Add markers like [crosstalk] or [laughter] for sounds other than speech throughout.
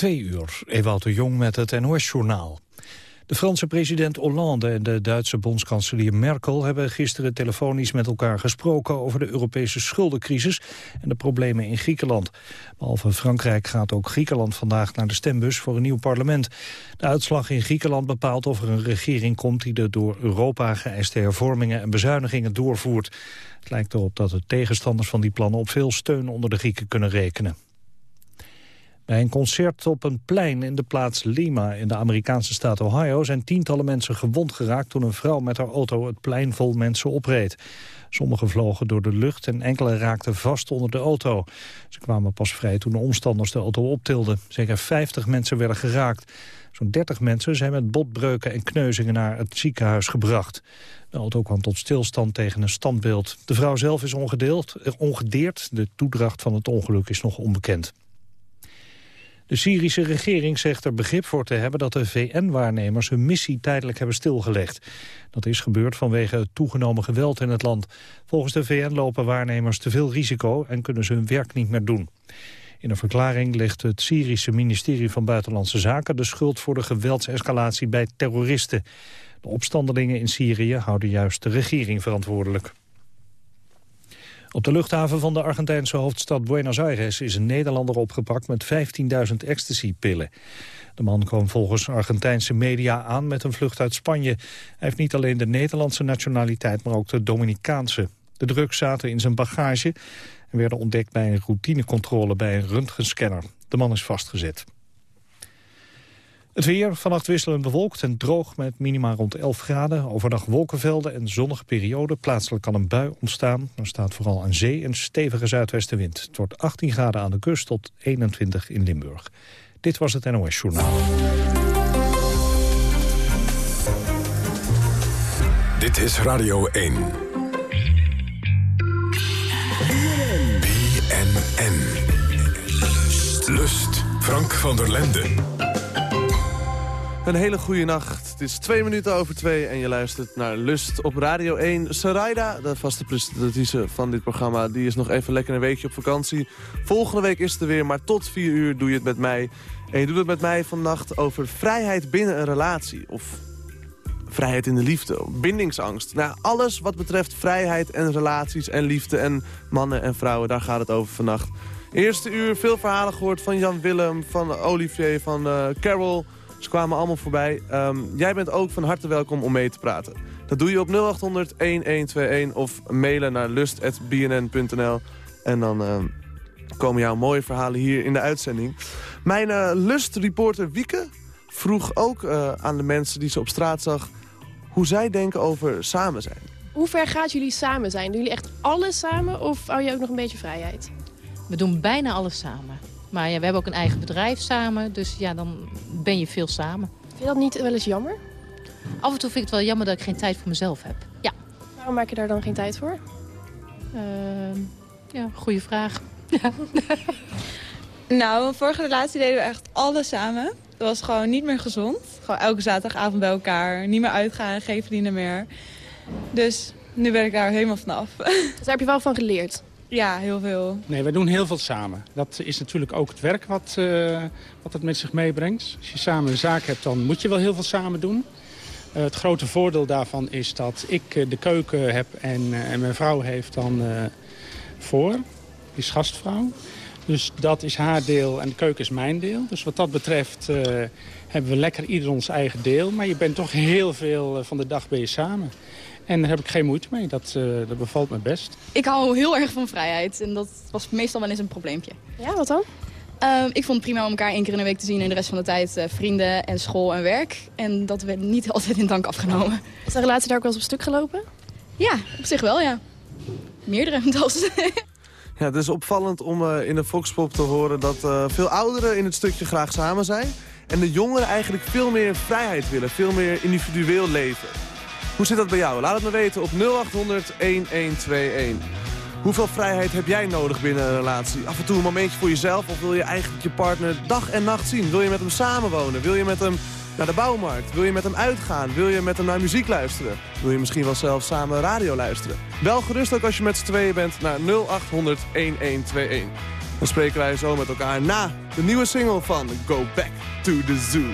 Twee uur, Ewout de Jong met het NOS-journaal. De Franse president Hollande en de Duitse bondskanselier Merkel... hebben gisteren telefonisch met elkaar gesproken over de Europese schuldencrisis... en de problemen in Griekenland. Behalve Frankrijk gaat ook Griekenland vandaag naar de stembus voor een nieuw parlement. De uitslag in Griekenland bepaalt of er een regering komt... die de door Europa geëiste hervormingen en bezuinigingen doorvoert. Het lijkt erop dat de tegenstanders van die plannen op veel steun onder de Grieken kunnen rekenen. Bij een concert op een plein in de plaats Lima in de Amerikaanse staat Ohio zijn tientallen mensen gewond geraakt toen een vrouw met haar auto het plein vol mensen opreed. Sommigen vlogen door de lucht en enkele raakten vast onder de auto. Ze kwamen pas vrij toen de omstanders de auto optilden. Zeker 50 mensen werden geraakt. Zo'n 30 mensen zijn met botbreuken en kneuzingen naar het ziekenhuis gebracht. De auto kwam tot stilstand tegen een standbeeld. De vrouw zelf is ongedeerd. De toedracht van het ongeluk is nog onbekend. De Syrische regering zegt er begrip voor te hebben dat de VN-waarnemers hun missie tijdelijk hebben stilgelegd. Dat is gebeurd vanwege het toegenomen geweld in het land. Volgens de VN lopen waarnemers te veel risico en kunnen ze hun werk niet meer doen. In een verklaring legt het Syrische ministerie van Buitenlandse Zaken de schuld voor de geweldsescalatie bij terroristen. De opstandelingen in Syrië houden juist de regering verantwoordelijk. Op de luchthaven van de Argentijnse hoofdstad Buenos Aires is een Nederlander opgepakt met 15.000 ecstasy-pillen. De man kwam volgens Argentijnse media aan met een vlucht uit Spanje. Hij heeft niet alleen de Nederlandse nationaliteit, maar ook de Dominicaanse. De drugs zaten in zijn bagage en werden ontdekt bij een routinecontrole bij een röntgenscanner. De man is vastgezet. Het weer vannacht wisselend bewolkt en droog met minima rond 11 graden. Overdag wolkenvelden en zonnige perioden. Plaatselijk kan een bui ontstaan. Er staat vooral aan zee een stevige zuidwestenwind. Het wordt 18 graden aan de kust tot 21 in Limburg. Dit was het NOS Journaal. Dit is Radio 1. BNN. Lust. Frank van der Lenden. Een hele goede nacht. Het is twee minuten over twee en je luistert naar Lust op Radio 1. Sarayda, de vaste presentatrice van dit programma, die is nog even lekker een weekje op vakantie. Volgende week is het er weer, maar tot vier uur doe je het met mij. En je doet het met mij vannacht over vrijheid binnen een relatie. Of vrijheid in de liefde, bindingsangst. Nou, alles wat betreft vrijheid en relaties en liefde en mannen en vrouwen, daar gaat het over vannacht. Eerste uur, veel verhalen gehoord van Jan Willem, van Olivier, van uh, Carol... Ze kwamen allemaal voorbij. Ehm, jij bent ook van harte welkom om mee te praten. Dat doe je op 0800-1121 of mailen naar lust.bnn.nl. En dan uh, komen jouw mooie verhalen hier in de uitzending. Mijn uh, lustreporter Wieke vroeg ook uh, aan de mensen die ze op straat zag... hoe zij denken over samen zijn. Hoe ver gaat jullie samen zijn? Doen jullie echt alles samen of hou je ook nog een beetje vrijheid? We doen bijna alles samen. Maar ja, we hebben ook een eigen bedrijf samen, dus ja, dan ben je veel samen. Vind je dat niet wel eens jammer? Af en toe vind ik het wel jammer dat ik geen tijd voor mezelf heb. Ja. Waarom maak je daar dan geen tijd voor? Uh, ja, goede vraag. Ja. [laughs] nou, mijn vorige relatie deden we echt alles samen. Dat was gewoon niet meer gezond. Gewoon elke zaterdagavond bij elkaar. Niet meer uitgaan, geen vrienden meer. Dus nu ben ik daar helemaal vanaf. [laughs] Dus daar heb je wel van geleerd? Ja, heel veel. Nee, wij doen heel veel samen. Dat is natuurlijk ook het werk wat, uh, wat het met zich meebrengt. Als je samen een zaak hebt, dan moet je wel heel veel samen doen. Uh, het grote voordeel daarvan is dat ik uh, de keuken heb en, mijn vrouw heeft dan voor. Is gastvrouw. Dus dat is haar deel en de keuken is mijn deel. Dus wat dat betreft hebben we lekker ieder ons eigen deel. Maar je bent toch heel veel van de dag ben je samen. En daar heb ik geen moeite mee. Dat, uh, dat bevalt me best. Ik hou heel erg van vrijheid. En dat was meestal wel eens een probleempje. Ja, wat dan? Uh, ik vond het prima om elkaar één keer in de week te zien... en de rest van de tijd uh, vrienden en school en werk. En dat werd niet [laughs] altijd in dank afgenomen. Is de relatie daar ook wel eens op stuk gelopen? Ja, op zich wel, ja. Meerdere [laughs] zelfs. Ja, het is opvallend om uh, in de Foxpop te horen dat veel ouderen in het stukje graag samen zijn. En de jongeren eigenlijk veel meer vrijheid willen, veel meer individueel leven. Hoe zit dat bij jou? Laat het me weten op 0800 1121. Hoeveel vrijheid heb jij nodig binnen een relatie? Af en toe een momentje voor jezelf of wil je eigenlijk je partner dag en nacht zien? Wil je met hem samenwonen? Wil je met hem naar de bouwmarkt? Wil je met hem uitgaan? Wil je met hem naar muziek luisteren? Wil je misschien wel zelf samen radio luisteren? Bel gerust ook als je met z'n tweeën bent naar 0800 1121. Dan spreken wij zo met elkaar na de nieuwe single van Go Back to the Zoo.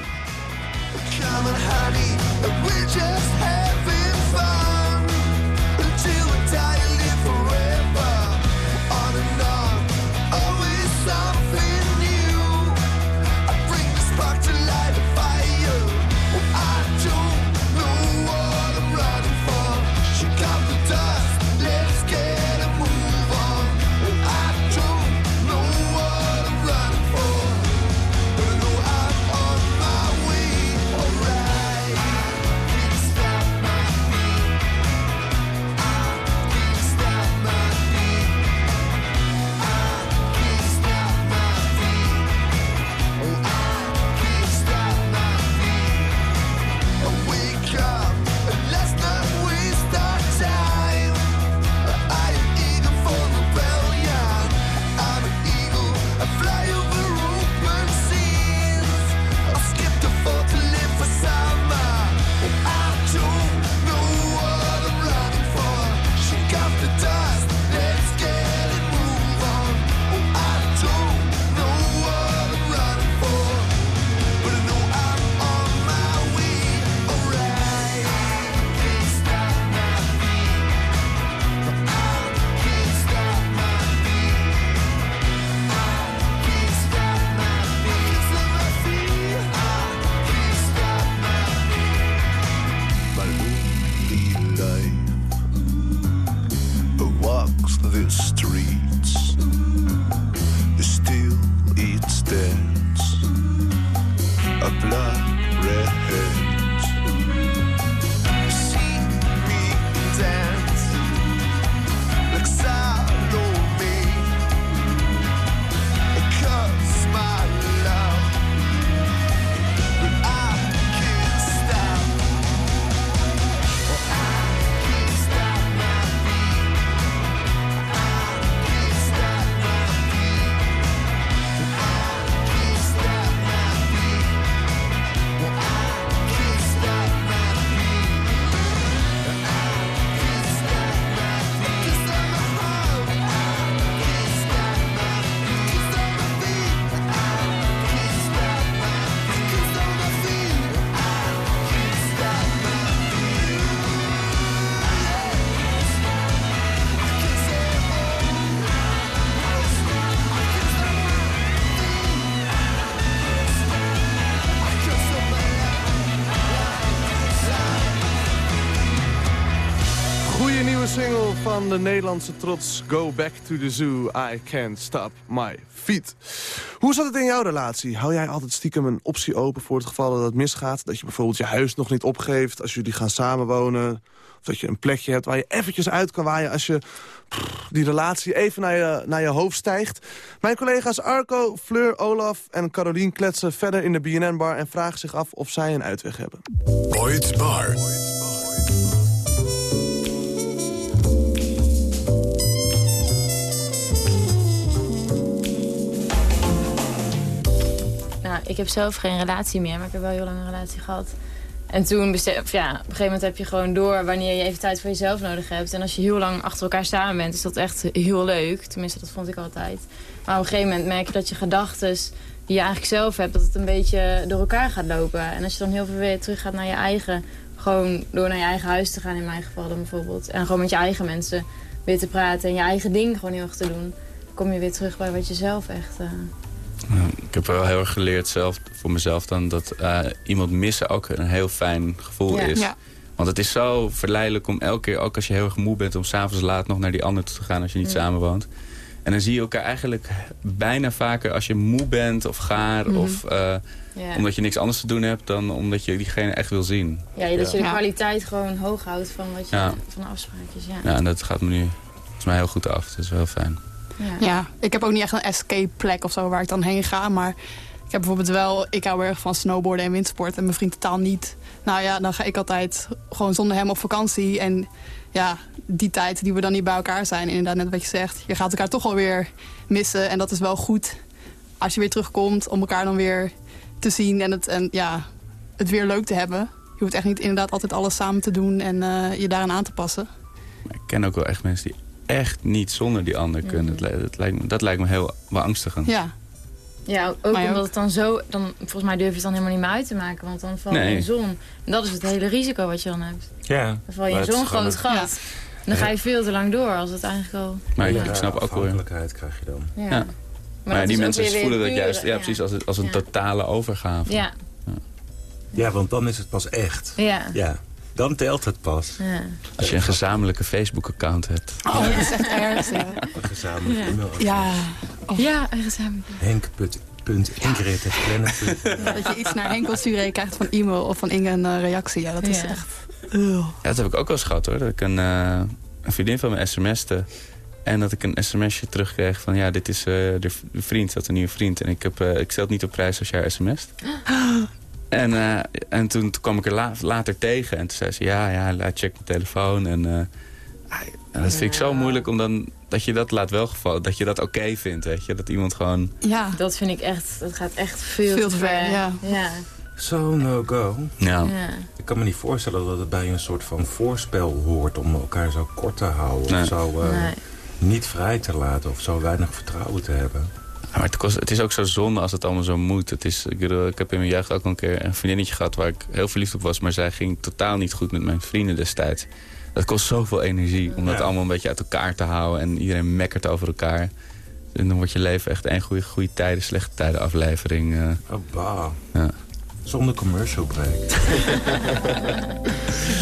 De Nederlandse trots Go Back to the Zoo, I Can't Stop My Feet. Hoe zat het in jouw relatie? Hou jij altijd stiekem een optie open voor het geval dat het misgaat? Dat je bijvoorbeeld je huis nog niet opgeeft als jullie gaan samenwonen? Of dat je een plekje hebt waar je eventjes uit kan waaien als je die relatie even naar je, naar je hoofd stijgt? Mijn collega's Arco, Fleur, Olaf en Carolien kletsen verder in de BNN-bar... en vragen zich af of zij een uitweg hebben. Boyd's Bar. Ik heb zelf geen relatie meer, maar ik heb wel heel lang een relatie gehad. En toen ja, op een gegeven moment heb je gewoon door wanneer je even tijd voor jezelf nodig hebt. En als je heel lang achter elkaar samen bent, is dat echt heel leuk. Tenminste, dat vond ik altijd. Maar op een gegeven moment merk je dat je gedachten die je eigenlijk zelf hebt, dat het een beetje door elkaar gaat lopen. En als je dan heel veel weer terug gaat naar je eigen, gewoon door naar je eigen huis te gaan in mijn geval dan bijvoorbeeld. En gewoon met je eigen mensen weer te praten en je eigen ding gewoon heel erg te doen. Kom je weer terug bij wat je zelf echt... eh, Ik heb wel heel erg geleerd zelf, voor mezelf dan... dat eh, iemand missen ook een heel fijn gevoel Ja. is. Ja. Want het is zo verleidelijk om elke keer, ook als je heel erg moe bent... om s'avonds laat nog naar die ander te gaan als je niet samenwoont. En dan zie je elkaar eigenlijk bijna vaker als je moe bent of gaar... Mhm. of eh, omdat je niks anders te doen hebt... dan omdat je diegene echt wil zien. Ja, dat je de kwaliteit gewoon hoog houdt van, wat je, van de afspraakjes. Ja. Ja, en dat gaat me nu volgens mij heel goed af. Dat is wel heel fijn. Ja. ik heb ook niet echt een escape plek of zo waar ik dan heen ga. Maar ik heb bijvoorbeeld wel, ik hou heel erg van snowboarden en windsport. En mijn vriend totaal niet. Nou ja, dan ga ik altijd gewoon zonder hem op vakantie. En ja, die tijd die we dan niet bij elkaar zijn, inderdaad net wat je zegt. Je gaat elkaar toch wel weer missen. En dat is wel goed als je weer terugkomt om elkaar dan weer te zien. En het, en, ja, het weer leuk te hebben. Je hoeft echt niet inderdaad altijd alles samen te doen en eh, je daaraan aan te passen. Ik ken ook wel echt mensen die echt niet zonder die ander kunnen. Dat, lijkt me, dat lijkt me heel beangstigend. Ja. Ja, ook Maar omdat ook- het dan zo... Dan, volgens mij durf je het dan helemaal niet meer uit te maken. Want dan val je Nee. in de zon. En dat is het hele risico wat je dan hebt. Ja. Dan val je in zo'n groot gat. En dan ga je veel te lang door als het eigenlijk al... Maar ik, Ja. ik snap ook wel. afhankelijkheid krijg je dan. Ja. Ja. Maar, die mensen weer weer voelen dat juist ja, precies als, het- als een Ja. totale overgave. Ja, Ja, want dan is het pas echt. ja. Ja, dan telt het pas. ja. Als je een gezamenlijke Facebook-account hebt. Oh, dat is echt erg, [laughs] ja. Een gezamenlijk Ja. e-mail. Ja, Ja, een gezamenlijk. Henk, punt, punt, Ingrid, ja, dat je iets naar Henk wil sturen en je krijgt van e-mail of van Inge een eh, reactie. Ja, dat is Ja. echt... Ja, dat heb ik ook wel eens gehad hoor. Dat ik een, eh, een vriendin van me sms'te. En dat ik een sms'je terugkreeg van... ja, dit is eh, de vriend, dat een nieuwe vriend. En ik, heb, ik stel het niet op prijs als jij sms't. [gasps] [gasps] En, eh, en toen, toen kwam ik er la- later tegen. En toen zei ze, ja, ja, laat check mijn telefoon. En, eh, en dat vind ik zo moeilijk om dan... dat je dat laat wel gevallen, dat je dat oké vindt, weet je. Dat iemand gewoon... Ja, Dat vind ik echt... Dat gaat echt veel, Veel te ver, ja. ja. Zo no-go. Ja, ja. Ik kan me niet voorstellen dat het bij een soort van voorspel hoort... om elkaar zo kort te houden. Nee. Of zo eh, Nee. niet vrij te laten. Of zo weinig vertrouwen te hebben. Maar het, kost, het is ook zo zonde als het allemaal zo moet. Het is, ik, bedoel, ik heb in mijn jeugd ook al een keer een vriendinnetje gehad... waar ik heel verliefd op was, maar zij ging totaal niet goed met mijn vrienden destijds. Dat kost zoveel energie om dat Ja. allemaal een beetje uit elkaar te houden. En iedereen mekkert over elkaar. En dan wordt je leven echt één goede, goede tijden, slechte tijden aflevering. eh. Oh, bah. Ja. Zonder commercial break. [laughs]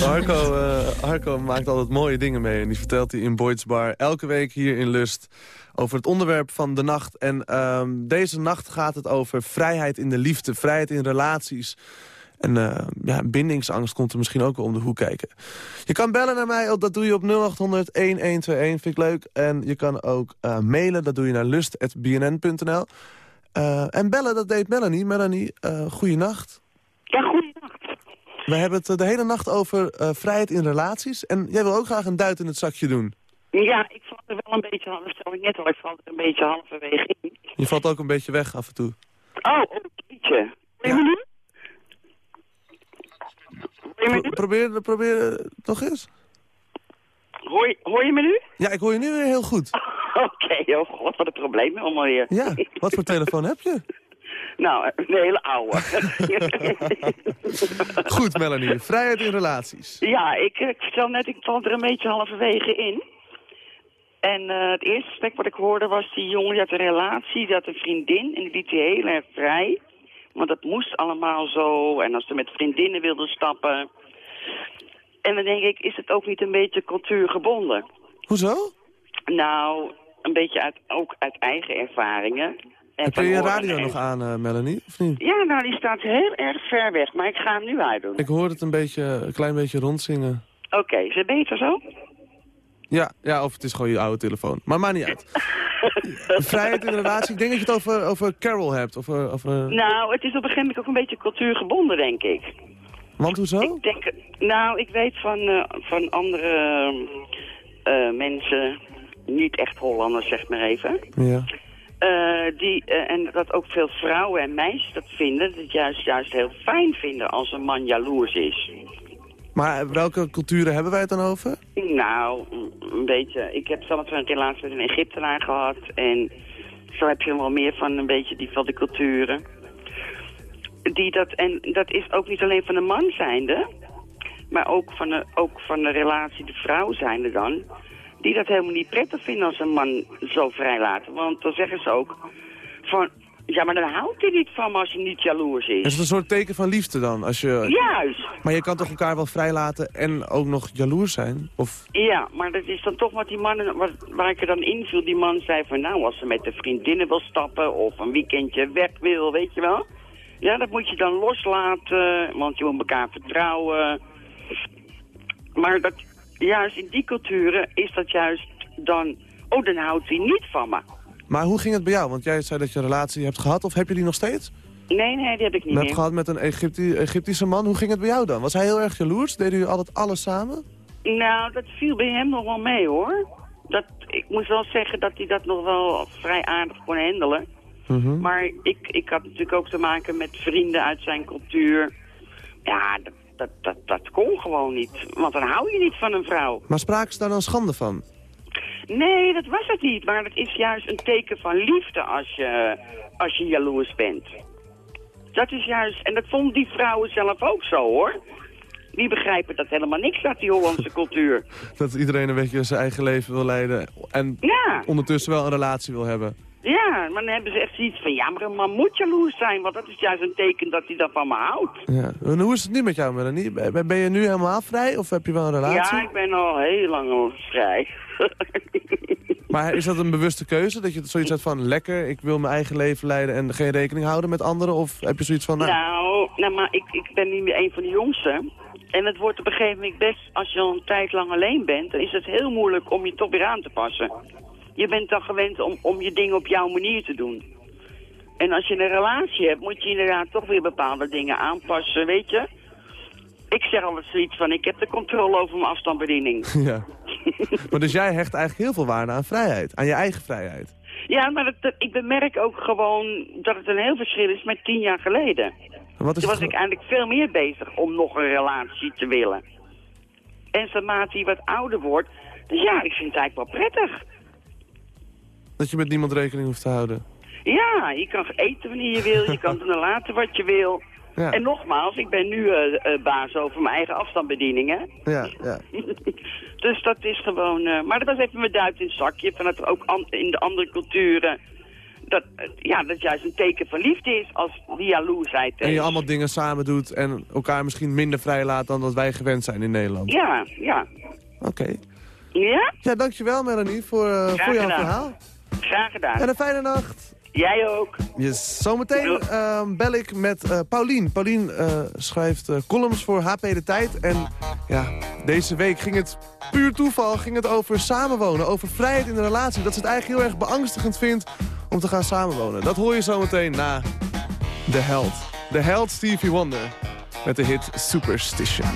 Harco, eh, Harco maakt altijd mooie dingen mee. En die vertelt hij in Boyd's Bar elke week hier in Lust over het onderwerp van de nacht. En ehm, deze nacht gaat het over vrijheid in de liefde, vrijheid in relaties. En eh, ja, bindingsangst komt er misschien ook wel om de hoek kijken. Je kan bellen naar mij, dat doe je op 0800-1121, vind ik leuk. En je kan ook eh, mailen, dat doe je naar lust.bnn.nl. Eh, en bellen, dat deed Melanie. Melanie, eh goeienacht. Ja, goeienacht. We hebben het de hele nacht over vrijheid in relaties. En jij wil ook graag een duit in het zakje doen. Ja, ik vond er wel een beetje, dat stel ik net al, ik vond er een beetje halverwege in. Je valt ook een beetje weg af en toe. Oh, oh, liedje. Hoor je me nu? Hoor je Pro- probeer, probeer eh, nog eens. Hoor je, hoor je me nu? Ja, ik hoor je nu weer heel goed. [laughs] Oké, oh god, wat een probleem allemaal weer. Ja, wat voor telefoon heb je? [laughs] Nou, een hele oude. [laughs] Goed, Melanie. Vrijheid in relaties. ja, ik, ik vertel net, ik val er een beetje halverwege in. En eh, het eerste gesprek wat ik hoorde was die jongen die had een relatie, die had een vriendin en die liet hij heel erg vrij. Want dat moest allemaal zo. En als ze met vriendinnen wilden stappen. En dan denk ik, is het ook niet een beetje cultuurgebonden? Hoezo? Nou, een beetje uit, ook uit eigen ervaringen. En Heb je je radio en- nog aan, eh, Melanie? Of niet? Ja, nou, die staat heel erg ver weg, maar ik ga hem nu uitdoen. Ik hoor het een, beetje, een klein beetje rondzingen. Oké, is het beter zo? Ja, ja, of het is gewoon je oude telefoon. Maar maakt niet uit. [laughs] Vrijheid in relatie. Ik denk dat je het over, over Carol hebt. Over, over... Nou, het is op een gegeven moment ook een beetje cultuurgebonden, denk ik. Want hoezo? Ik denk, nou, ik weet van, eh, van andere eh, mensen, niet echt Hollanders, zeg maar even. Ja. eh, die, eh, en dat ook veel vrouwen en meisjes dat vinden, dat het juist, juist heel fijn vinden als een man jaloers is. Maar welke culturen hebben wij het dan over? Nou, een beetje. Ik heb zelf een relatie met een Egyptenaar gehad. En zo heb je wel meer van een beetje die van de culturen. Die dat, en dat is ook niet alleen van de man zijnde. Maar ook van de, ook van de relatie de vrouw zijnde dan. Die dat helemaal niet prettig vinden als een man zo vrijlaat. Want dan zeggen ze ook van... Ja, maar dan houdt hij niet van me als je niet jaloers is. Is het een soort teken van liefde dan? Als je... Juist. Maar je kan toch elkaar wel vrijlaten en ook nog jaloers zijn? Of... Ja, maar dat is dan toch wat die mannen, wat, waar ik er dan in viel. Die man zei van, nou, als ze met de vriendinnen wil stappen of een weekendje weg wil, weet je wel. Ja, dat moet je dan loslaten, want je moet elkaar vertrouwen. Maar dat, juist in die culturen is dat juist dan, oh, dan houdt hij niet van me. Maar hoe ging het bij jou? Want jij zei dat je een relatie hebt gehad, of heb je die nog steeds? Nee, nee, die heb ik niet Je hebt gehad met een Egypti- Egyptische man. Hoe ging het bij jou dan? Was hij heel erg jaloers? Deden jullie altijd alles samen? Nou, dat viel bij hem nog wel mee, hoor. Dat, ik moet wel zeggen dat hij dat nog wel vrij aardig kon handelen. Mhm. Maar ik, ik had natuurlijk ook te maken met vrienden uit zijn cultuur. Ja, dat, dat, dat, dat kon gewoon niet. Want dan hou je niet van een vrouw. Maar spraken ze daar dan schande van? Nee, dat was het niet. Maar het is juist een teken van liefde als je, als je jaloers bent. Dat is juist... En dat vonden die vrouwen zelf ook zo, hoor. Die begrijpen dat helemaal niks uit die Hollandse [laughs] cultuur. Dat iedereen een beetje zijn eigen leven wil leiden. En Ja. ondertussen wel een relatie wil hebben. Ja, maar dan hebben ze echt zoiets van... Ja, maar een man moet jaloers zijn, want dat is juist een teken dat hij dat van me houdt. Ja. En hoe is het nu met jou, Melanie? Ben je nu helemaal vrij of heb je wel een relatie? Ja, ik ben al heel lang al vrij. [laughs] Maar is dat een bewuste keuze? Dat je zoiets hebt van, lekker, ik wil mijn eigen leven leiden en geen rekening houden met anderen? Of heb je zoiets van, nou, Nou, nou maar ik, ik ben niet meer een van de jongsten. En het wordt op een gegeven moment best, als je al een tijd lang alleen bent, dan is het heel moeilijk om je toch weer aan te passen. Je bent dan gewend om, om je dingen op jouw manier te doen. En als je een relatie hebt, moet je inderdaad toch weer bepaalde dingen aanpassen, weet je? Ik zeg altijd zoiets van, ik heb de controle over mijn afstandsbediening. [laughs] ja. maar dus jij hecht eigenlijk heel veel waarde aan vrijheid, aan je eigen vrijheid. Ja, maar ik bemerk ook gewoon dat het een heel verschil is met tien jaar geleden. Wat is Toen was ik eigenlijk veel meer bezig om nog een relatie te willen. En naarmate hij wat ouder wordt, dus ja, ik vind het eigenlijk wel prettig. Dat je met niemand rekening hoeft te houden. Ja, je kan eten wanneer je wil, je kan [laughs] doen en laten wat je wil. Ja. En nogmaals, ik ben nu eh, eh, baas over mijn eigen afstandsbediening, hè. Ja, ja. [laughs] dus dat is gewoon... eh, maar dat was even mijn duit in het zakje, van dat er ook in de andere culturen... Dat, ja, dat juist een teken van liefde is als die jaloersheid En je allemaal dingen samen doet en elkaar misschien minder vrij laat dan dat wij gewend zijn in Nederland. Ja, ja. Oké. Ja? Ja, dankjewel Melanie voor, voor jouw verhaal. Graag gedaan. En een fijne nacht. Jij ook. Yes. Zometeen ehm, bel ik met eh Paulien. Paulien eh, schrijft eh, columns voor HP De Tijd. En ja, deze week ging het puur toeval ging het over samenwonen. Over vrijheid in de relatie. Dat ze het eigenlijk heel erg beangstigend vindt om te gaan samenwonen. Dat hoor je zometeen na de held. De held Stevie Wonder. Met de hit Superstition.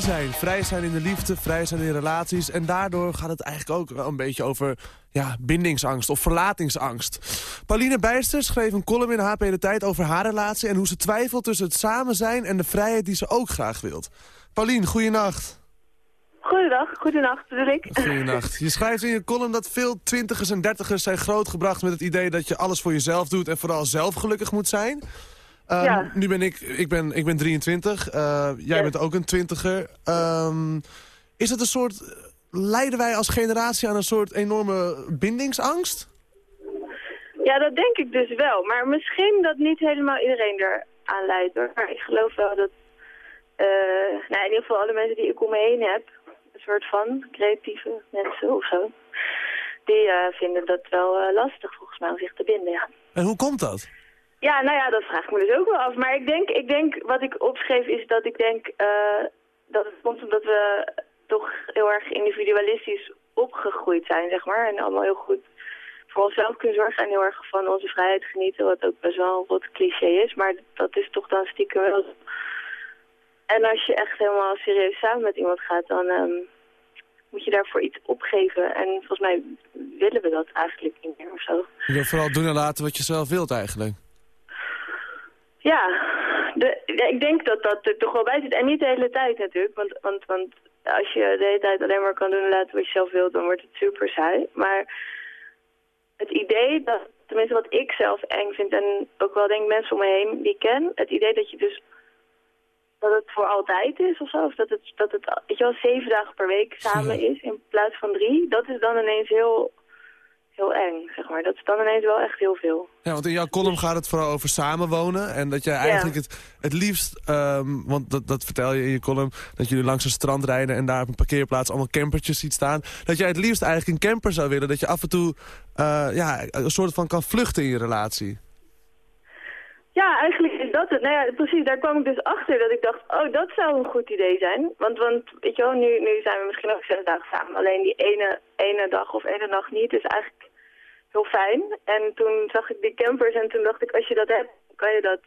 Vrij zijn. Vrij zijn in de liefde, vrij zijn in relaties. En daardoor gaat het eigenlijk ook wel een beetje over ja, bindingsangst of verlatingsangst. Pauline Bijster schreef een column in HP De Tijd over haar relatie... en hoe ze twijfelt tussen het samen zijn en de vrijheid die ze ook graag wilt. Paulien, goeienacht. Goedendag, goedenacht bedoel ik. Goedenacht. Je schrijft in je column dat veel twintigers en dertigers zijn grootgebracht met het idee dat je alles voor jezelf doet en vooral zelf gelukkig moet zijn. Ehm, Ja. Nu ben ik, ik ben, ik ben 23, eh, jij bent ook een twintiger. Ehm, is het een soort, lijden wij als generatie aan een soort enorme bindingsangst? Ja, dat denk ik dus wel. Maar misschien dat niet helemaal iedereen er aan leidt. Maar ik geloof wel dat, eh, nou, in ieder geval alle mensen die ik om me heen heb, een soort van creatieve mensen of zo, die eh, vinden dat wel lastig volgens mij om zich te binden, ja. En hoe komt dat? Ja, nou ja, dat vraag ik me dus ook wel af. Maar ik denk, ik denk wat ik opschreef is dat ik denk eh, dat het komt omdat we toch heel erg individualistisch opgegroeid zijn, zeg maar. En allemaal heel goed voor onszelf kunnen zorgen en heel erg van onze vrijheid genieten. Wat ook best wel wat cliché is, maar dat is toch dan stiekem wel. En als je echt helemaal serieus samen met iemand gaat, dan ehm, moet je daarvoor iets opgeven. En volgens mij willen we dat eigenlijk niet meer of zo. Je wilt vooral doen en laten wat je zelf wilt eigenlijk. Ja, de, ik denk dat dat er toch wel bij zit. En niet de hele tijd natuurlijk. Want, want, want als je de hele tijd alleen maar kan doen en laten wat je zelf wilt, dan wordt het super saai. Maar het idee dat, tenminste wat ik zelf eng vind en ook wel denk mensen om me heen die ik ken, het idee dat je dus dat het voor altijd is of zo. Of dat het, dat het weet je wel, zeven dagen per week samen is in plaats van drie. Dat is dan ineens heel, heel eng, zeg maar. Dat is dan ineens wel echt heel veel. Ja, want in jouw column gaat het vooral over samenwonen. En dat jij eigenlijk het, het liefst, ehm, want dat, dat vertel je in je column... dat jullie langs een strand rijden en daar op een parkeerplaats allemaal campertjes ziet staan. Dat jij het liefst eigenlijk een camper zou willen. Dat je af en toe eh, ja, een soort van kan vluchten in je relatie. Ja, eigenlijk is dat het. Nou ja, precies, daar kwam ik dus achter dat ik dacht, oh, dat zou een goed idee zijn. Want, want weet je wel, nu, nu zijn we misschien ook zes dagen samen. Alleen die ene, ene dag of ene nacht niet is eigenlijk heel fijn. En toen zag ik die campers en toen dacht ik, als je dat hebt, kan je dat,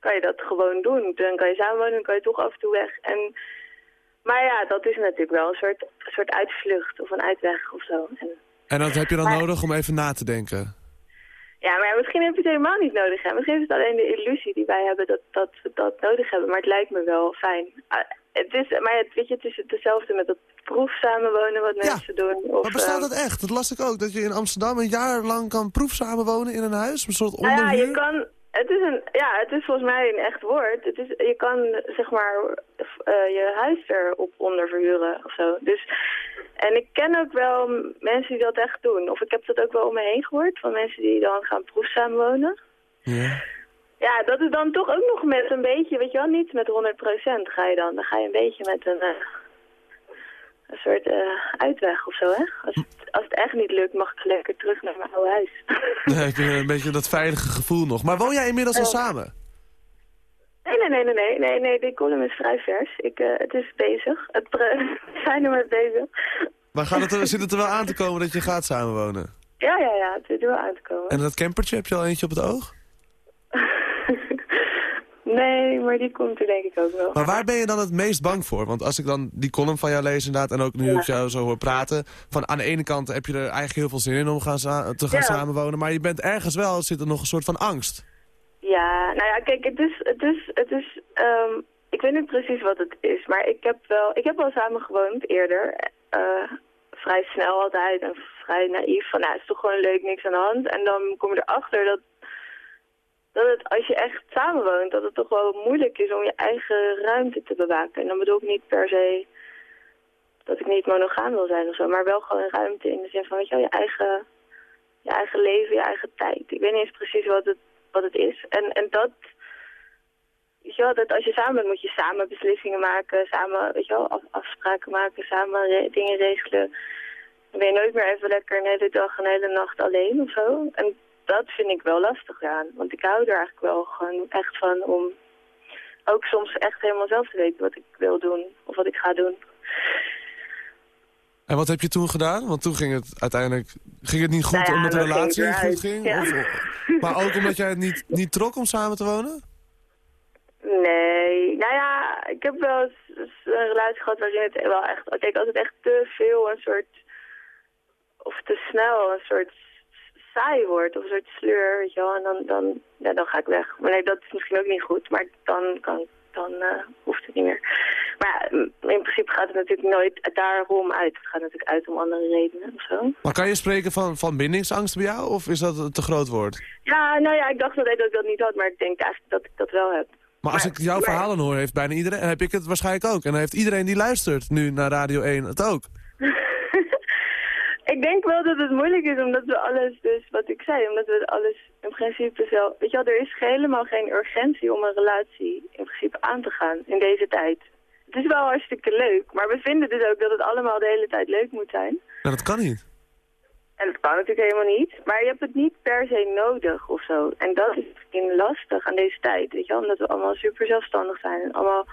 kan je dat gewoon doen. Dan kan je samenwonen, dan kan je toch af en toe weg. En, maar ja, dat is natuurlijk wel een soort, een soort uitvlucht of een uitweg of zo. En, En dat heb je dan nodig om even na te denken. Ja, maar ja, misschien heb je het helemaal niet nodig. Hè. Misschien is het alleen de illusie die wij hebben dat, dat we dat nodig hebben. Maar het lijkt me wel fijn. Ah, Het is, maar het, weet je, het is hetzelfde met dat proef samenwonen wat mensen doen. Of, Maar bestaat ehm, dat echt? Dat las ik ook. Dat je in Amsterdam een jaar lang kan proef samenwonen in een huis. Een soort Nou ja, onderhuur. je kan... Het is, een, ja, het is volgens mij een echt woord. Het is, je kan zeg maar eh, je huis erop onderverhuren of zo. Dus, en ik ken ook wel mensen die dat echt doen. Of ik heb dat ook wel om me heen gehoord. Van mensen die dan gaan proef samenwonen. Ja. Ja, dat is dan toch ook nog met een beetje, weet je wel, niet met 100% ga je dan. Dan ga je een beetje met een, eh, een soort eh, uitweg of zo, hè. Als het, als het echt niet lukt, mag ik lekker terug naar mijn oude huis. [laughs] Je een beetje dat veilige gevoel nog. Maar woon jij inmiddels al Ja. samen? Nee, nee, nee, nee, nee, nee, nee, die column is vrij vers. Ik, eh, het is bezig. Het [laughs] zijn er mee bezig. Maar gaat het er, zit het er wel aan te komen dat je gaat samenwonen? Ja, ja, ja, het zit er wel aan te komen. En dat campertje, heb je al eentje op het oog? Nee, maar die komt er denk ik ook wel. Maar waar ben je dan het meest bang voor? Want als ik dan die column van jou lees inderdaad... en ook nu Ja. ik jou zo hoor praten... van aan de ene kant heb je er eigenlijk heel veel zin in om gaan te gaan Ja. samenwonen... maar je bent ergens wel, zit er nog een soort van angst. Ja, nou ja, kijk, het is, het is, het is, ehm, ik weet niet precies wat het is, maar ik heb wel, ik heb wel samen gewoond eerder, eh, vrij snel altijd en vrij naïef, van nou, het is toch gewoon leuk, niks aan de hand. En dan kom je erachter dat, dat het, als je echt samenwoont, dat het toch wel moeilijk is om je eigen ruimte te bewaken. En dan bedoel ik niet per se dat ik niet monogaam wil zijn of zo, maar wel gewoon ruimte in de zin van, weet je wel, je eigen, je eigen leven, je eigen tijd. Ik weet niet eens precies wat het, wat het is. En, en dat, weet je wel, dat als je samen bent, moet je samen beslissingen maken, samen, weet je wel, af- afspraken maken, samen re- dingen regelen. Dan ben je nooit meer even lekker een hele dag, een hele nacht alleen of zo. En dat vind ik wel lastig aan. Want ik hou er eigenlijk wel gewoon echt van om ook soms echt helemaal zelf te weten wat ik wil doen of wat ik ga doen. En wat heb je toen gedaan? Want toen ging het uiteindelijk ging het niet goed Nou ja, omdat de relatie niet goed ging? ja. Of- maar ook omdat jij het niet, niet trok om samen te wonen? Nee, nou ja, ik heb wel eens een relatie gehad waarin het wel echt... Kijk, als het echt te veel een soort... Of te snel een soort saai wordt. Of een soort sleur, weet je wel. En dan, dan, ja, dan ga ik weg. Maar nee, dat is misschien ook niet goed. Maar dan, kan, dan eh, hoeft het niet meer. Maar ja, in principe gaat het natuurlijk nooit daarom uit. Het gaat natuurlijk uit om andere redenen of zo. Maar kan je spreken van, van bindingsangst bij jou? Of is dat een te groot woord? Ja, nou ja, ik dacht altijd dat ik dat niet had. Maar ik denk eigenlijk dat ik dat wel heb. Maar als ik jouw verhalen hoor, heeft bijna iedereen, heb ik het waarschijnlijk ook. En dan heeft iedereen die luistert nu naar Radio 1 het ook. Ik denk wel dat het moeilijk is, omdat we alles, dus wat ik zei, omdat we alles in principe zelf... Weet je wel, er is helemaal geen urgentie om een relatie in principe aan te gaan in deze tijd. Het is wel hartstikke leuk, maar we vinden dus ook dat het allemaal de hele tijd leuk moet zijn. Nou, dat kan niet. En dat kan natuurlijk helemaal niet, maar je hebt het niet per se nodig of zo. En dat is misschien lastig aan deze tijd, weet je wel, omdat we allemaal super zelfstandig zijn. En allemaal,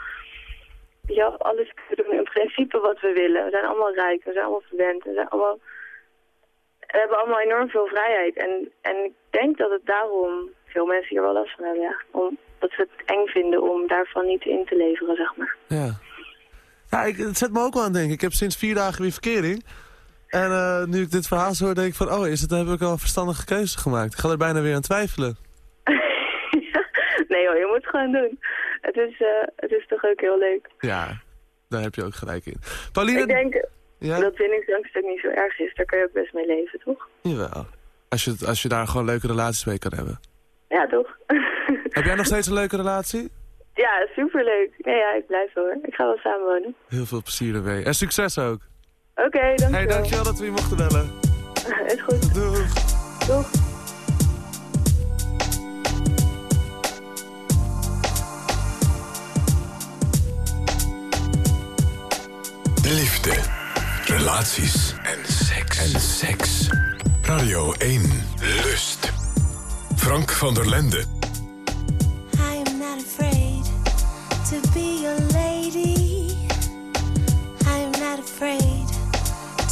wel, alles kunnen doen in principe wat we willen. We zijn allemaal rijk, we zijn allemaal verwend, we zijn allemaal... We hebben allemaal enorm veel vrijheid. En, en ik denk dat het daarom veel mensen hier wel last van hebben, ja. Omdat ze het eng vinden om daarvan niet in te leveren, zeg maar. Ja. Ja, ik, het zet me ook wel aan denken. Ik heb sinds vier dagen weer verkering. En eh, nu ik dit verhaal hoor, denk ik van... Oh, is het, dan heb ik al een verstandige keuze gemaakt. Ik ga er bijna weer aan twijfelen. [laughs] nee hoor, je moet het gewoon doen. Het is, eh, het is toch ook heel leuk. Ja, daar heb je ook gelijk in. Pauline... Ik denk Ja? dat bindingsangst ook niet zo erg is. Daar kun je ook best mee leven, toch? Jawel. Als je, het- als je daar gewoon leuke relaties mee kan hebben. Ja, toch? [laughs] Heb jij nog steeds een leuke relatie? ja, superleuk. Nee, ja, ik blijf hoor. Ik ga wel samenwonen. Heel veel plezier ermee. En succes ook. Oké, dankjewel. Hey, dankjewel dat we je mochten bellen. [laughs] is goed. Doeg. Doeg. Liefde, relaties en seks. En seks. Radio 1, Lust. Frank van der Lende. I am not afraid to be your lady. I am not afraid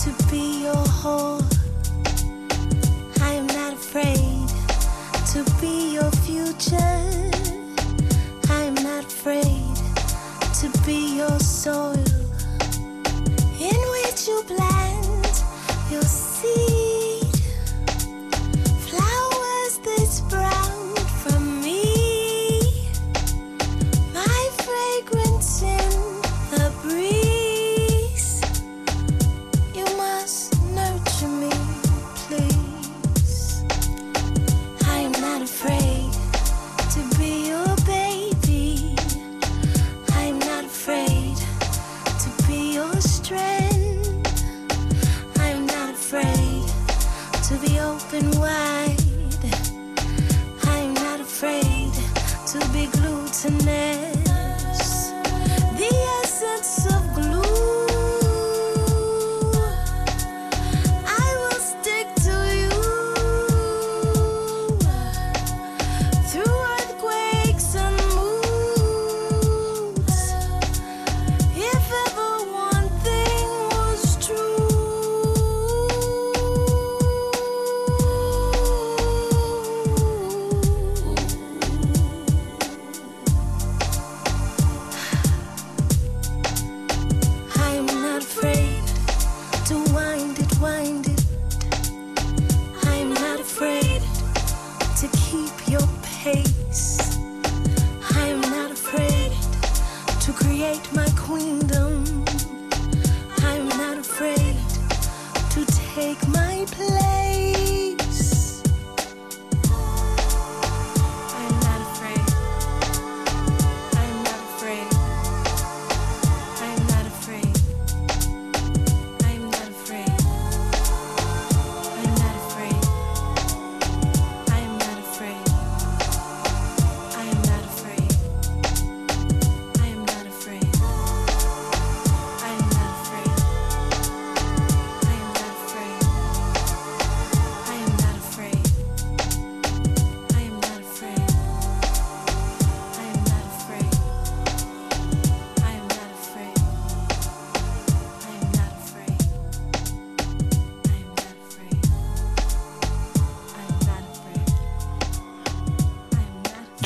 to be your whore. I am not afraid to be your future. I am not afraid to be your soil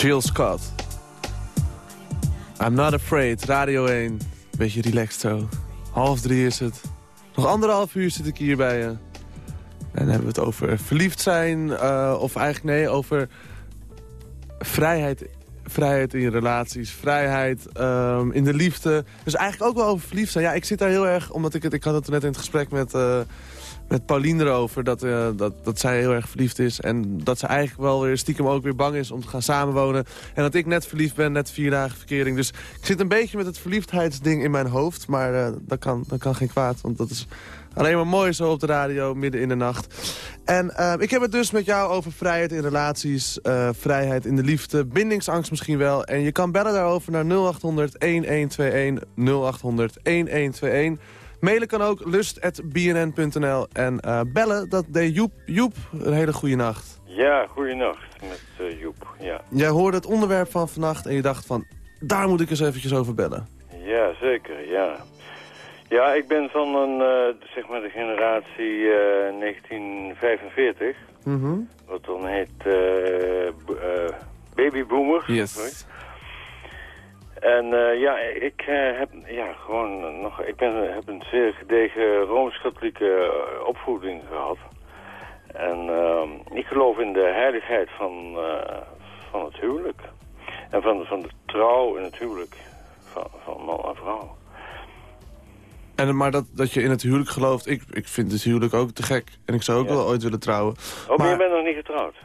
Jill Scott. I'm not afraid, Radio 1. Beetje relaxed zo. Half drie is het. Nog anderhalf uur zit ik hier bij je. En dan hebben we het over verliefd zijn. eh, of eigenlijk nee, over vrijheid, vrijheid in relaties. Vrijheid ehm, in de liefde. Dus eigenlijk ook wel over verliefd zijn. Ja, ik zit daar heel erg, omdat ik het... Ik had het net in het gesprek met... eh, met Paulien erover dat, eh, dat, dat zij heel erg verliefd is. En dat ze eigenlijk wel weer stiekem ook weer bang is om te gaan samenwonen. En dat ik net verliefd ben, net vier dagen verkering. Dus ik zit een beetje met het verliefdheidsding in mijn hoofd. Maar eh, dat, kan, dat kan geen kwaad, want dat is alleen maar mooi zo op de radio midden in de nacht. En eh, ik heb het dus met jou over vrijheid in relaties, vrijheid in de liefde, bindingsangst misschien wel. En je kan bellen daarover naar 0800 1121 0800 1121. Mailen kan ook lust.bnn.nl. En eh, bellen, dat deed Joep. Joep, een hele goede nacht. Ja, goeienacht met eh, Joep. Ja. Jij hoorde het onderwerp van vannacht en je dacht van... daar moet ik eens eventjes over bellen. ja, zeker, ja. Ja, ik ben van een, eh, zeg maar de generatie eh, 1945. Mhm. Wat dan heet eh, babyboomers. Yes. En eh, ja, ik eh, heb ja, gewoon nog, ik ben, heb een zeer gedegen Rooms-Katholieke eh, opvoeding gehad. En ehm, ik geloof in de heiligheid van, eh, van het huwelijk. En van, van de trouw in het huwelijk van, van man en vrouw. En, maar dat, dat je in het huwelijk gelooft, ik, ik vind het huwelijk ook te gek. En ik zou ook wel ooit willen trouwen. Oh, maar je maar bent nog niet getrouwd?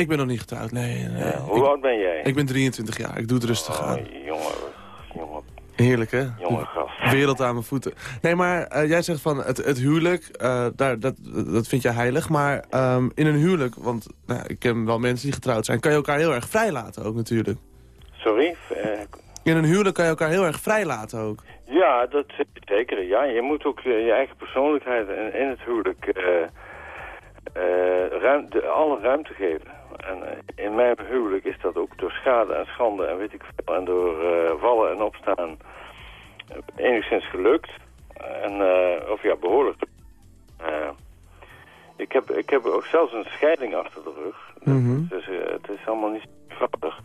Ik ben nog niet getrouwd, nee. nee. Hoe ik, oud ben jij? ik ben 23 jaar, ik doe het rustig aan. Jongen, jongen, Heerlijk, hè? jonge gast. Wereld aan mijn voeten. Nee, maar eh, jij zegt van het, het huwelijk, eh, daar, dat, dat vind jij heilig. Maar ehm, in een huwelijk, want nou, ik ken wel mensen die getrouwd zijn... kan je elkaar heel erg vrij laten ook natuurlijk. Sorry? Eh, In een huwelijk kan je elkaar heel erg vrij laten ook. Ja, dat zeker. Ja, je moet ook je eigen persoonlijkheid in, in het huwelijk ruimte, alle ruimte geven. En eh, in mijn huwelijk is dat ook door schade en schande en weet ik veel. En door eh, vallen en opstaan eh, enigszins gelukt. En, eh, of ja, behoorlijk. Eh, ik, heb, ik heb ook zelfs een scheiding achter de rug. Dus eh, het is allemaal niet eenvoudig.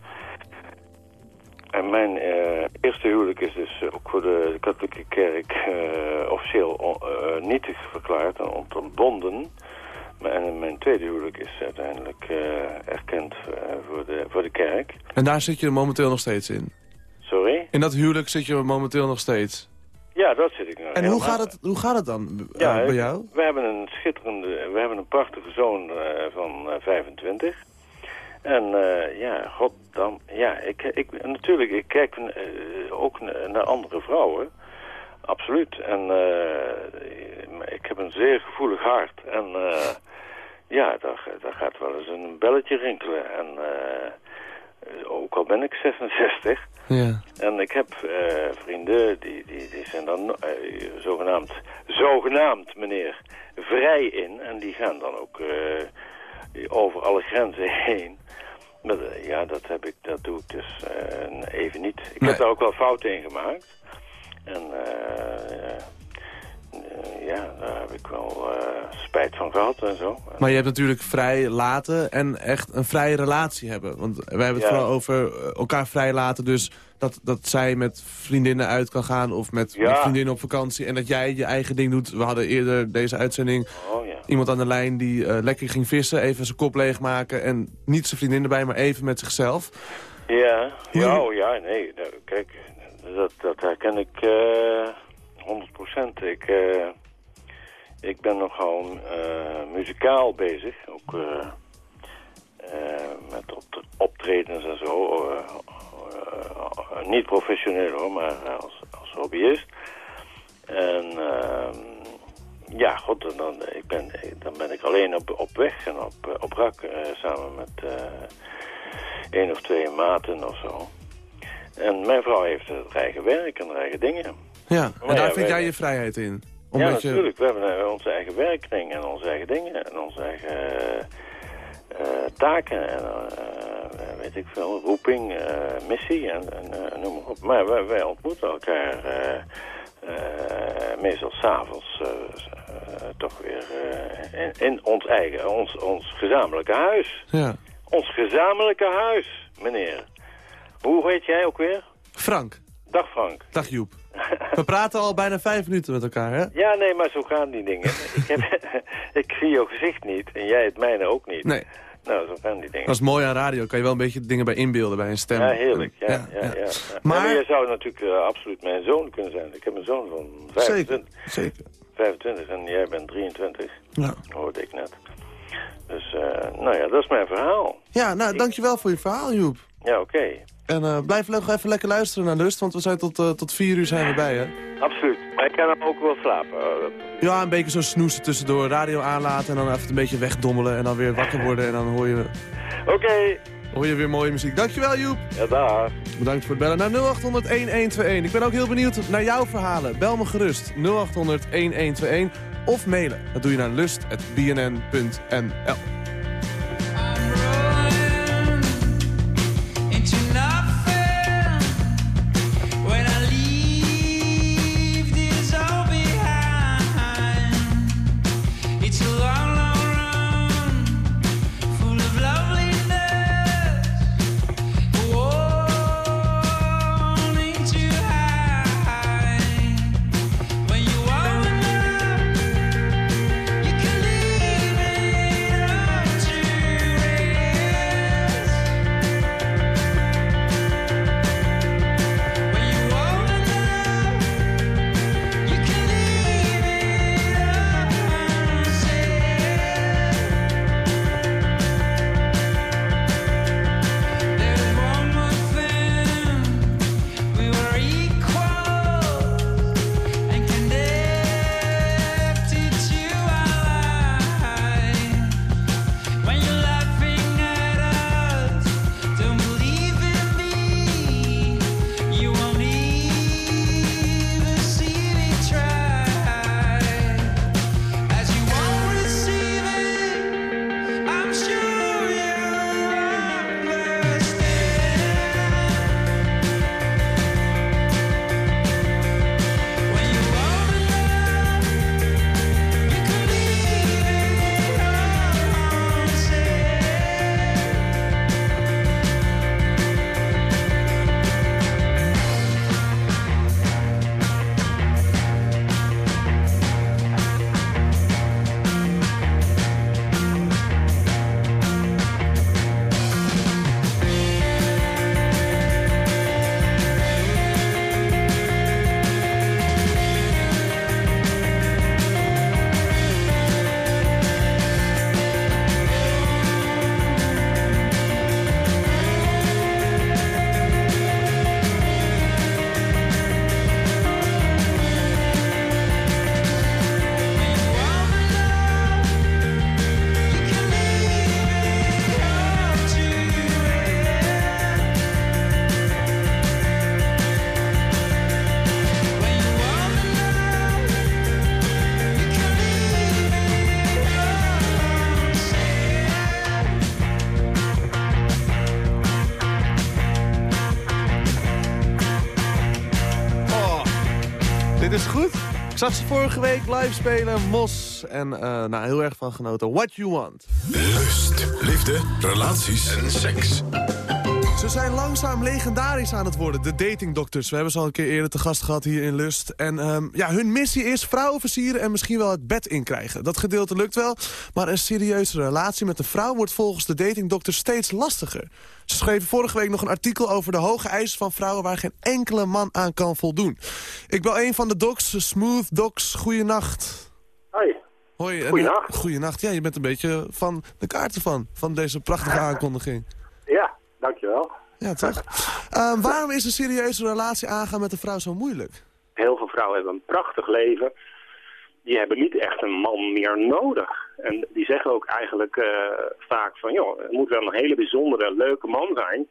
En mijn eh, eerste huwelijk is dus ook voor de katholieke kerk eh, officieel on- eh, nietig verklaard en ontbonden. Maar- En mijn tweede huwelijk is uiteindelijk eh, erkend eh, voor, de, voor de kerk. En daar zit je momenteel nog steeds in. Sorry? In dat huwelijk zit je momenteel nog steeds. Ja, dat zit ik nou. En hoe gaat het, hoe gaat het dan eh, Ja, bij jou? We hebben een schitterende, we hebben een prachtige zoon eh, van eh, 25. En eh, ja, goddam, ja, ik, ik, natuurlijk, ik kijk ook naar andere vrouwen. Absoluut. En eh, ik heb een zeer gevoelig hart. En eh, ja, daar, daar gaat wel eens een belletje rinkelen. En eh, ook al ben ik 66... Ja. En ik heb vrienden, die, die, die zijn dan zogenaamd, zogenaamd meneer, vrij in. En die gaan dan ook over alle grenzen heen. Maar ja, dat, heb ik, dat doe ik dus even niet. Ik Nee. heb daar ook wel fouten in gemaakt. En eh, eh, ja, daar heb ik wel eh, spijt van gehad en zo. Maar je hebt natuurlijk vrij laten en echt een vrije relatie hebben. Want wij hebben het Ja. vooral over elkaar vrij laten. Dus dat, dat zij met vriendinnen uit kan gaan of met, Ja. met vriendinnen op vakantie. En dat jij je eigen ding doet. We hadden eerder deze uitzending Oh ja. iemand aan de lijn die lekker ging vissen. Even zijn kop leegmaken en niet zijn vriendin erbij, maar even met zichzelf. Ja, ja, oh ja, nee, nou, kijk, dat, dat herken ik eh 100%. Ik, eh, ik ben nogal eh, muzikaal bezig, ook met op, optredens en zo. niet professioneel hoor, maar als, als hobbyist. En ehm, ja, god, dan, dan, ik ben, dan ben ik alleen op, op weg en op, op rak samen met één of twee maten of zo. En mijn vrouw heeft het eigen werk en haar eigen dingen. Ja, Maar en daar ja, vind wij- jij je vrijheid in. ja, Omdat je... natuurlijk. We hebben eh, onze eigen werkkring en onze eigen dingen en onze eigen eh, eh, taken en weet ik veel, roeping, missie en, en noem maar op. Maar wij, wij ontmoeten elkaar meestal s'avonds toch weer in, in ons eigen, ons, ons gezamenlijke huis. Ja. Ons gezamenlijke huis, meneer. Hoe heet jij ook weer? Frank. Dag Frank. Dag Joep. [laughs] We praten al bijna vijf minuten met elkaar, hè? Ja, nee, maar zo gaan die dingen. ik, heb, [laughs] ik zie jouw gezicht niet en jij het mijne ook niet. Nee. Nou, zo gaan die dingen. Dat is mooi aan radio. Kan je wel een beetje dingen bij inbeelden bij een stem. Ja, heerlijk. Ja, ja, ja, ja. Maar- Maar... je zou natuurlijk eh, absoluut mijn zoon kunnen zijn. Ik heb een zoon van 25. Zeker. 25 en jij bent 23. Ja. Hoorde ik net. Dus, eh, nou ja, dat is mijn verhaal. Ja, nou, dankjewel voor je verhaal, Joep. Ja, oké. En eh, blijf nog even lekker luisteren naar Lust, want we zijn tot, eh, tot vier uur zijn we bij, hè? Absoluut. Maar ik kan hem ook wel slapen. Ja, een beetje zo snoezen tussendoor, radio aanlaten en dan even een beetje wegdommelen en dan weer wakker worden en dan hoor je, Oké. hoor je weer mooie muziek. Dankjewel, Joep. Ja, dag. Bedankt voor het bellen naar 0800-1121. Ik ben ook heel benieuwd naar jouw verhalen. Bel me gerust 0800-1121 of mailen. Dat doe je naar lust.bnn.nl. zag ze vorige week live spelen, Mos. En eh nou, heel erg van genoten. What You Want. Lust, liefde, relaties en seks. Ze zijn langzaam legendarisch aan het worden, de datingdokters. We hebben ze al een keer eerder te gast gehad hier in Lust. En ehm, ja, hun missie is vrouwen versieren en misschien wel het bed inkrijgen. Dat gedeelte lukt wel, maar een serieuze relatie met een vrouw... wordt volgens de datingdokters steeds lastiger. Ze schreven vorige week nog een artikel over de hoge eisen van vrouwen... waar geen enkele man aan kan voldoen. Ik ben een van de docs, Smooth Docs. Goeienacht. Hoi. Hoi. en- Goeienacht. Goeienacht. Ja, je bent een beetje van de kaarten van, van deze prachtige [laughs] aankondiging. Ja, dankjewel. Ja, toch? Ehm, waarom is een serieuze relatie aangaan met een vrouw zo moeilijk? Heel veel vrouwen hebben een prachtig leven. Die hebben niet echt een man meer nodig. En die zeggen ook eigenlijk eh, vaak van... joh, het moet wel een hele bijzondere, leuke man zijn...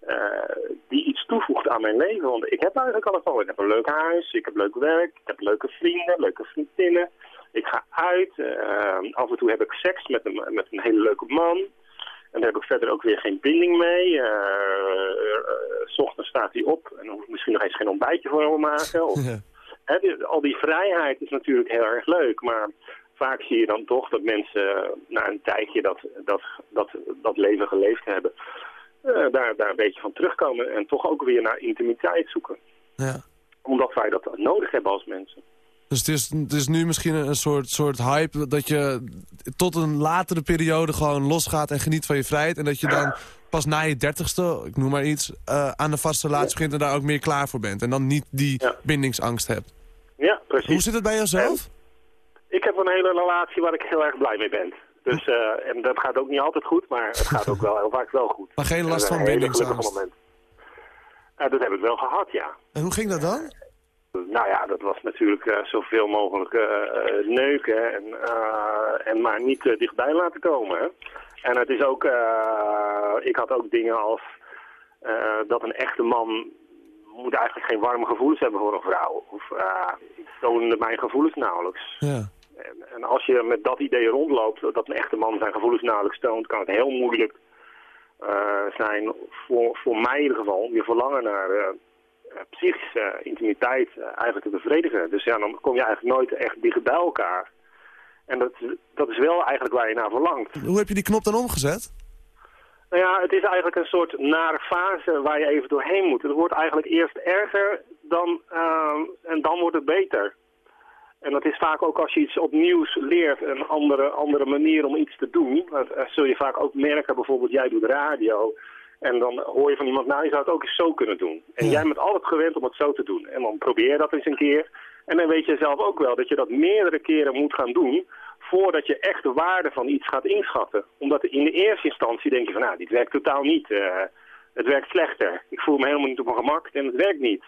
eh, die iets toevoegt aan mijn leven. Want ik heb eigenlijk alles al. Ik heb een leuk huis, ik heb leuk werk, ik heb leuke vrienden, leuke vriendinnen. Ik ga uit. eh, af en toe heb ik seks met een, met een hele leuke man. En daar heb ik verder ook weer geen binding mee. S ochtends staat hij op en dan hoef ik misschien nog eens geen ontbijtje voor hem maken. Of, [laughs] Hè, dus al die vrijheid is natuurlijk heel erg leuk, maar vaak zie je dan toch dat mensen eh, na een tijdje dat, dat, dat, dat leven geleefd hebben, daar, daar een beetje van terugkomen en toch ook weer naar intimiteit zoeken. Ja. Omdat wij dat nodig hebben als mensen. Dus het is, het is nu misschien een soort, soort hype dat je tot een latere periode gewoon losgaat en geniet van je vrijheid. En dat je dan pas na je dertigste, ik noem maar iets, eh, aan de vaste relatie begint en daar ook meer klaar voor bent. En dan niet die bindingsangst hebt. Ja, precies. Hoe zit het bij jezelf? Ik heb een hele relatie waar ik heel erg blij mee ben. Dus, eh, en dat gaat ook niet altijd goed, maar het gaat ook wel heel vaak wel goed. Maar geen En last van bindingsangst? dat heb ik wel gehad, ja. En hoe ging dat dan? Nou ja, dat was natuurlijk eh, zoveel mogelijk eh, eh, neuken en, en maar niet dichtbij laten komen. Hè. En het is ook, ik had ook dingen als dat een echte man moet eigenlijk geen warme gevoelens hebben voor een vrouw. Of ik toonde mijn gevoelens nauwelijks. Ja. En, en als je met dat idee rondloopt, dat een echte man zijn gevoelens nauwelijks toont, kan het heel moeilijk zijn, voor, voor mij in ieder geval, om je verlangen naar psychische intimiteit eh, eigenlijk te bevredigen. Dus ja, dan kom je eigenlijk nooit echt dicht bij elkaar. En dat, dat is wel eigenlijk waar je naar verlangt. Hoe heb je die knop dan omgezet? Nou ja, het is eigenlijk een soort nare fase waar je even doorheen moet. Het wordt eigenlijk eerst erger dan, ehm, en dan wordt het beter. En dat is vaak ook als je iets opnieuws leert, een andere, andere manier om iets te doen. Dat eh, zul je vaak ook merken, bijvoorbeeld jij doet radio. En dan hoor je van iemand, nou je zou het ook eens zo kunnen doen. En jij bent altijd gewend om het zo te doen. En dan probeer je dat eens een keer. En dan weet je zelf ook wel dat je dat meerdere keren moet gaan doen voordat je echt de waarde van iets gaat inschatten. Omdat in de eerste instantie denk je van, nou, dit werkt totaal niet. eh, het werkt slechter. Ik voel me helemaal niet op mijn gemak en het werkt niet.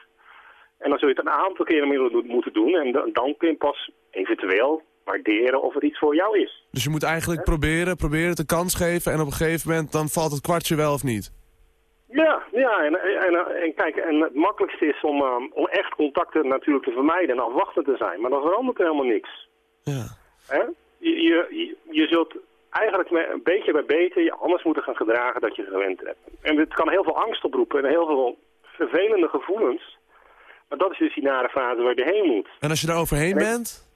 En dan zul je het een aantal keren moeten doen. En dan kun je pas eventueel waarderen of het iets voor jou is. Dus je moet eigenlijk proberen, proberen het een kans geven en op een gegeven moment dan valt het kwartje wel of niet. Ja, ja en, en, en kijk, en het makkelijkste is om, ehm, om echt contacten natuurlijk te vermijden en afwachten te zijn. Maar dan verandert er helemaal niks. Ja. Hè? Je, je, je, zult eigenlijk met, een beetje bij beter je anders moeten gaan gedragen dat je gewend hebt. En dit kan heel veel angst oproepen en heel veel vervelende gevoelens. Maar dat is dus die nare fase waar je heen moet. En als je daar overheen bent?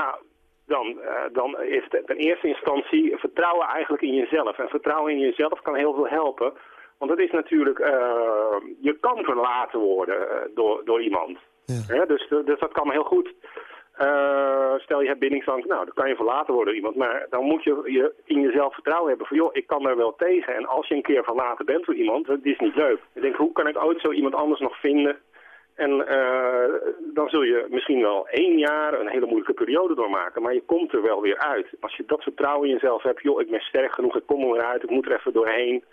Nou, dan, eh, dan is het in eerste instantie vertrouwen eigenlijk in jezelf. En vertrouwen in jezelf kan heel veel helpen. Want het is natuurlijk, eh, je kan verlaten worden eh, door, door iemand. Dus, dus dat kan heel goed. Stel je hebt bindingsangst, nou dan kan je verlaten worden door iemand. Maar dan moet je, je in jezelf vertrouwen hebben van joh, ik kan er wel tegen. En als je een keer verlaten bent door iemand, dat is niet leuk. Ik denk, hoe kan ik ooit zo iemand anders nog vinden? En eh, dan zul je misschien wel één jaar een hele moeilijke periode doormaken. Maar je komt er wel weer uit. Als je dat vertrouwen in jezelf hebt, joh, ik ben sterk genoeg, ik kom er weer uit, ik moet er even doorheen.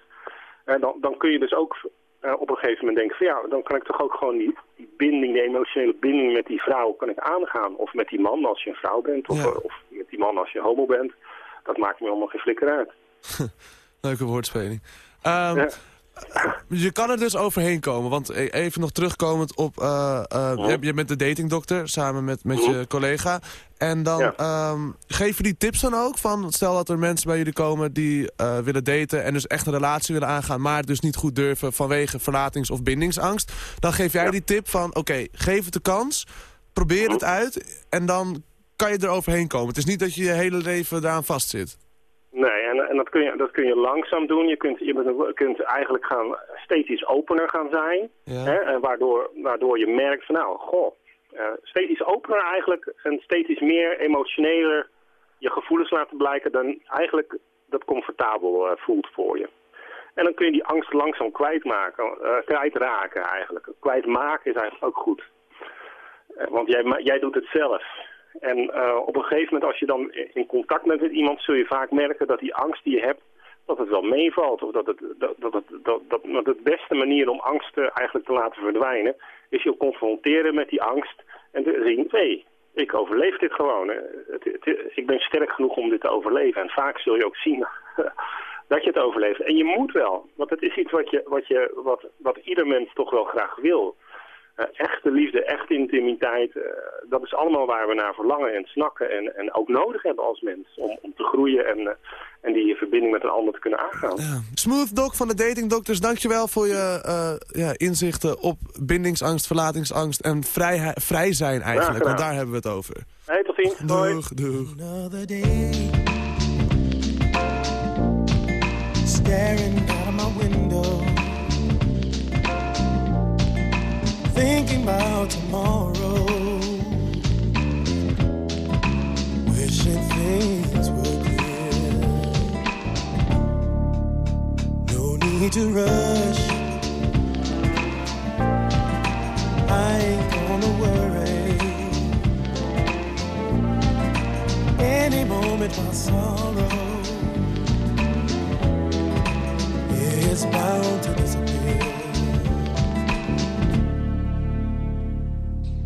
En dan, dan kun je dus ook eh, op een gegeven moment denken van ja, dan kan ik toch ook gewoon die, die binding, die emotionele binding met die vrouw kan ik aangaan. Of met die man als je een vrouw bent, of, of met die man als je homo bent. Dat maakt me allemaal geen flikker uit. [laughs] Leuke woordspeling. Ehm, Je kan er dus overheen komen, want e- even nog terugkomend op... eh, je, je bent de datingdokter samen met, met je collega. En dan ehm, geef je die tips dan ook van... stel dat er mensen bij jullie komen die eh, willen daten... en dus echt een relatie willen aangaan... maar dus niet goed durven vanwege verlatings- of bindingsangst. Dan geef jij die tip van, oké, geef het de kans... probeer het uit en dan kan je er overheen komen. Het is niet dat je je hele leven daaraan vastzit. Nee, en, en dat, kun je, dat kun je langzaam doen. Je kunt, je bent- kunt eigenlijk gaan, steeds iets opener gaan zijn. Hè, en waardoor, waardoor je merkt van nou, goh, eh, steeds iets opener eigenlijk en steeds iets meer emotioneler je gevoelens laten blijken dan eigenlijk dat comfortabel eh, voelt voor je. En dan kun je die angst langzaam kwijtmaken, eh kwijtraken eigenlijk. Kwijtmaken is eigenlijk ook goed. Want jij, jij doet het zelf. En eh, op een gegeven moment als je dan in contact bent met iemand... zul je vaak merken dat die angst die je hebt, dat het wel meevalt. Of dat het, dat, dat, dat, dat, dat de beste manier om angst eh, eigenlijk te laten verdwijnen... is je confronteren met die angst en te zien... hé, ik overleef dit gewoon. Ik ben sterk genoeg om dit te overleven. En vaak zul je ook zien [laughs] dat je het overleeft. En je moet wel, want het is iets wat, je, wat, je, wat, wat ieder mens toch wel graag wil... Eh, echte liefde, echte intimiteit, eh, dat is allemaal waar we naar verlangen en snakken en, en ook nodig hebben als mens om, om te groeien en, eh, en die verbinding met een ander te kunnen aangaan. Smooth Doc van de Dating Doctors, dankjewel voor je eh, ja, inzichten op bindingsangst, verlatingsangst en vrij, vrij zijn eigenlijk. want daar hebben we het over. Hey, tot ziens. Doeg, doeg. Another day Staring thinking about tomorrow, wishing things were clear. No need to rush. I ain't gonna worry. Any moment my sorrow is bound to disappear.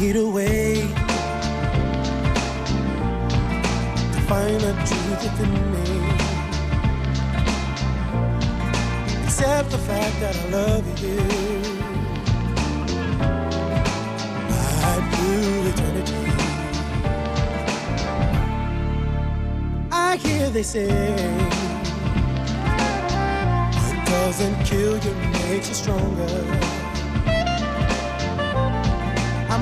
Need a way to find the truth within me. Except the fact that I love you. Through eternity. I hear they say what doesn't kill you makes you stronger.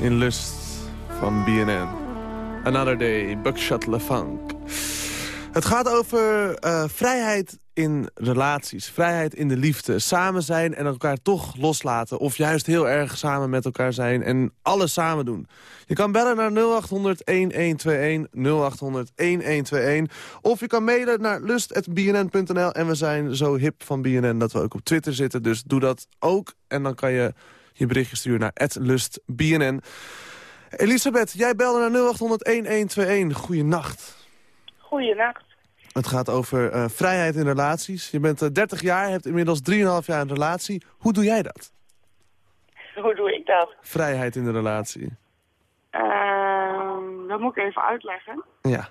In Lust van BNN. Another Day, Buckshot LeFunk. Het gaat over eh, vrijheid in relaties, vrijheid in de liefde. Samen zijn en elkaar toch loslaten. Of juist heel erg samen met elkaar zijn en alles samen doen. Je kan bellen naar 0800-1121, 0800-1121. Of je kan mailen naar lust.bnn.nl. En we zijn zo hip van BNN dat we ook op Twitter zitten. Dus doe dat ook. En dan kan je je berichtje sturen naar lustbnn. Elisabeth, jij belde naar 0800-1121. Goeienacht. Goeienacht. Het gaat over eh, vrijheid in relaties. Je bent eh, 30 jaar, hebt inmiddels 3,5 jaar een relatie. Hoe doe jij dat? Hoe doe ik dat? Vrijheid in de relatie. Ehm, dat moet ik even uitleggen. Ja.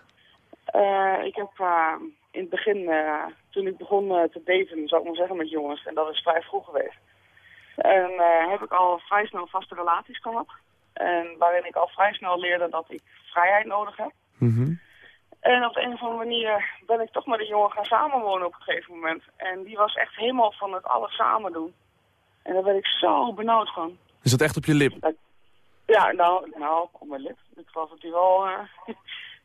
Eh, ik heb eh, in het begin, eh, toen ik begon eh, te daten, zou ik maar zeggen, met jongens, en dat is vrij vroeg geweest, en eh, heb ik al vrij snel vaste relaties gehad. En waarin ik al vrij snel leerde dat ik vrijheid nodig heb. En op de een of andere manier ben ik toch met een jongen gaan samenwonen op een gegeven moment. En die was echt helemaal van het alles samen doen. En daar werd ik zo benauwd van. Is dat echt op je lip? Ja, nou, nou op mijn lip. Ik was dat hij wel... eh [laughs]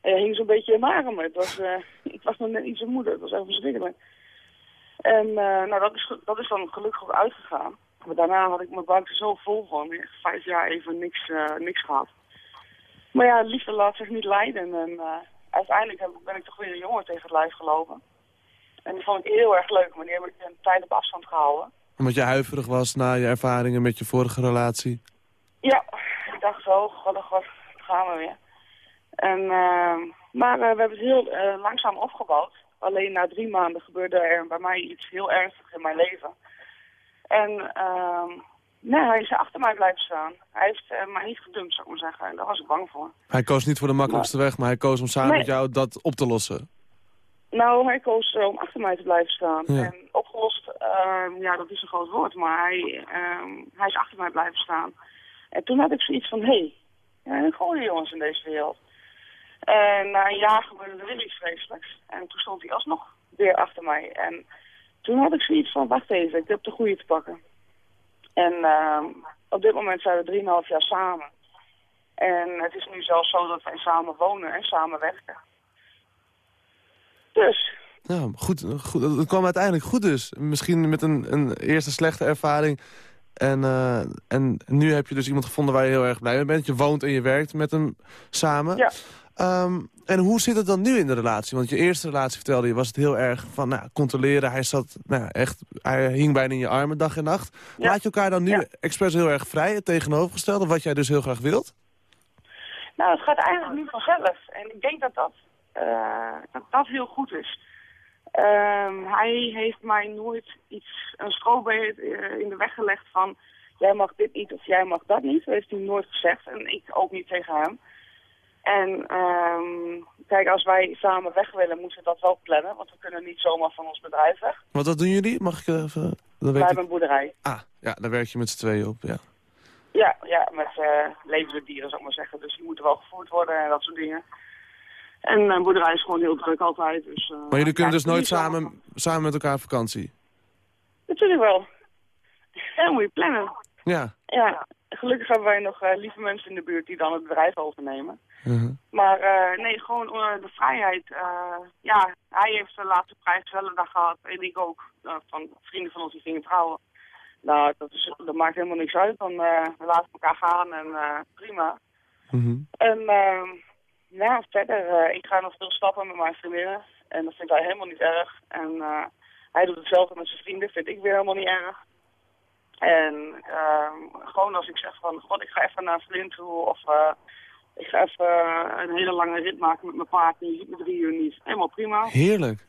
hij hing zo'n beetje in mijn. Het was, eh, [laughs] ik was nog net iets zijn moeder. Het was echt verschrikkelijk. En nou, dat is, dat is dan gelukkig ook uitgegaan. Maar daarna had ik mijn buik er zo vol van. Echt vijf jaar even niks, eh, niks gehad. Maar ja, liefde laat zich niet leiden. En eh, uiteindelijk ben ik toch weer een jongen tegen het lijf gelopen. En die vond ik heel erg leuk. Maar die heb ik een tijd op afstand gehouden. Omdat je huiverig was na je ervaringen met je vorige relatie. Ja, ik dacht zo, god, god, het gaan we weer. En, ehm, maar eh, we hebben het heel langzaam opgebouwd. Alleen na drie maanden gebeurde er bij mij iets heel ernstigs in mijn leven. En ehm, nee, hij is achter mij blijven staan. Hij heeft eh, mij niet gedumpt, zou ik maar zeggen. En daar was ik bang voor. Hij koos niet voor de makkelijkste weg, maar hij koos om samen Nee. met jou dat op te lossen. Nou, hij koos eh, om achter mij te blijven staan. Ja. En opgelost, ehm, ja, dat is een groot woord, maar hij, ehm, hij is achter mij blijven staan. En toen had ik zoiets van, hé, hey, ja, er gooien jongens in deze wereld. En na een jaar gebeurde er weer iets vreselijks. En toen stond hij alsnog weer achter mij. En toen had ik zoiets van, wacht even, ik heb de goede te pakken. En ehm, op dit moment zijn we drieënhalf jaar samen. En het is nu zelfs zo dat wij samen wonen en samen werken. Dus, Ja, goed, goed. Het kwam uiteindelijk goed dus. Misschien met een, een eerste slechte ervaring. En, eh, en nu heb je dus iemand gevonden waar je heel erg blij mee bent. Je woont en je werkt met hem samen. Ja. Ehm, en hoe zit het dan nu in de relatie? Want je eerste relatie vertelde je, was het heel erg van nou, controleren. Hij zat nou, echt, hij hing bijna in je armen dag en nacht. Ja. Laat je elkaar dan nu expres heel erg vrij, het tegenovergestelde, wat jij dus heel graag wilt? Nou, het gaat eigenlijk nu vanzelf. En ik denk dat dat, eh, dat, dat heel goed is. Ehm, hij heeft mij nooit iets, een strobeet eh, in de weg gelegd van... jij mag dit niet of jij mag dat niet. Dat heeft hij nooit gezegd. En ik ook niet tegen hem. En ehm, kijk, als wij samen weg willen, moeten we dat wel plannen. Want we kunnen niet zomaar van ons bedrijf weg. Want wat doen jullie? Mag ik even... Dan Wij weet ik... hebben een boerderij. Ah, ja, daar werk je met z'n tweeën op, ja. Ja, ja met eh, levende dieren, zou ik maar zeggen. Dus die moeten wel gevoerd worden en dat soort dingen. En een boerderij is gewoon heel druk altijd. Dus, eh, Maar jullie kunnen ja, dus nooit samen, samen met elkaar vakantie? Natuurlijk wel. [laughs] Ja, moet je plannen. Ja. Ja, gelukkig hebben wij nog eh, lieve mensen in de buurt die dan het bedrijf overnemen. Mhm. Maar eh, nee, gewoon eh, de vrijheid. ja, hij heeft de laatste prijsgezellendag gehad en ik ook. van vrienden van ons die gingen trouwen. Nou, dat, is, dat maakt helemaal niks uit. Dan we laten elkaar gaan en prima. Mhm. En ehm ja, verder, ik ga nog veel stappen met mijn vriendinnen. En dat vindt hij helemaal niet erg. En eh, hij doet hetzelfde met zijn vrienden, vind ik weer helemaal niet erg. En ehm, gewoon als ik zeg van, god, ik ga even naar Flint toe of eh, ik ga even eh, een hele lange rit maken met mijn paard en je ziet me drie uur niet. Helemaal prima. Heerlijk.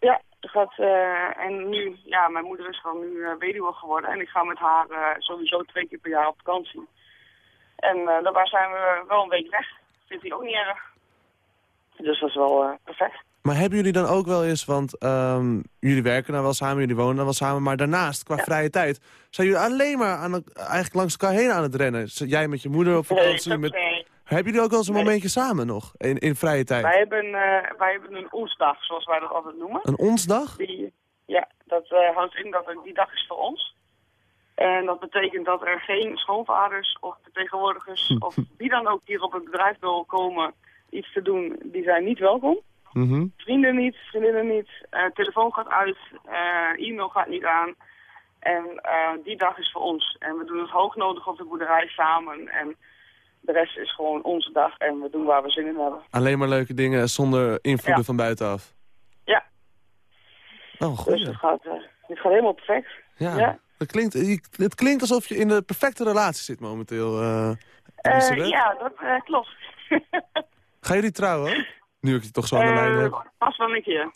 Ja, dat gaat, eh, en nu, ja, mijn moeder is gewoon nu eh, weduwe geworden en ik ga met haar sowieso twee keer per jaar op vakantie. En daarbij zijn we wel een week weg. Vindt hij ook niet erg. Dus dat is wel perfect. Maar hebben jullie dan ook wel eens, want ehm, jullie werken dan wel samen, jullie wonen dan wel samen, maar daarnaast, qua vrije tijd, zijn jullie alleen maar aan, eigenlijk langs elkaar heen aan het rennen? Jij met je moeder op vakantie. Nee, met... nee. Hebben jullie ook wel eens een momentje samen nog, in, in vrije tijd? Wij hebben, eh, wij hebben een oensdag, zoals wij dat altijd noemen. Een onsdag? Die, ja, dat eh, houdt in dat die dag is voor ons. En dat betekent dat er geen schoonvaders of vertegenwoordigers [laughs] of wie dan ook hier op het bedrijf wil komen iets te doen, die zijn niet welkom. Mhm. Vrienden niet, vriendinnen niet, eh, telefoon gaat uit, eh, e-mail gaat niet aan. En eh, die dag is voor ons. En we doen het hoognodig op de boerderij samen. En de rest is gewoon onze dag en we doen waar we zin in hebben. Alleen maar leuke dingen zonder invloeden Ja. van buitenaf. Ja. Oh, goed. Dus het gaat, het gaat helemaal perfect. Ja. Ja. Het, klinkt, het klinkt alsof je in de perfecte relatie zit momenteel. ja, dat klopt. [laughs] Gaan jullie trouwen? Nu ik je toch zo aan de lijn Eh, heb. Pas wel een keer.